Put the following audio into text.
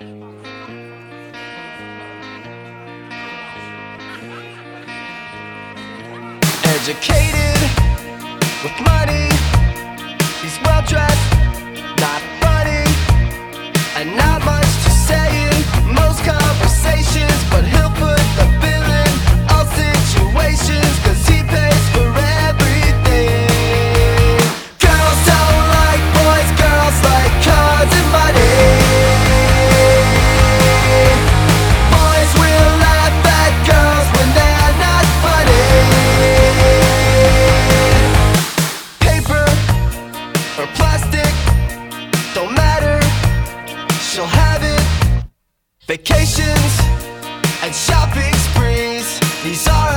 Educated with money, Vacations and shopping sprees. These are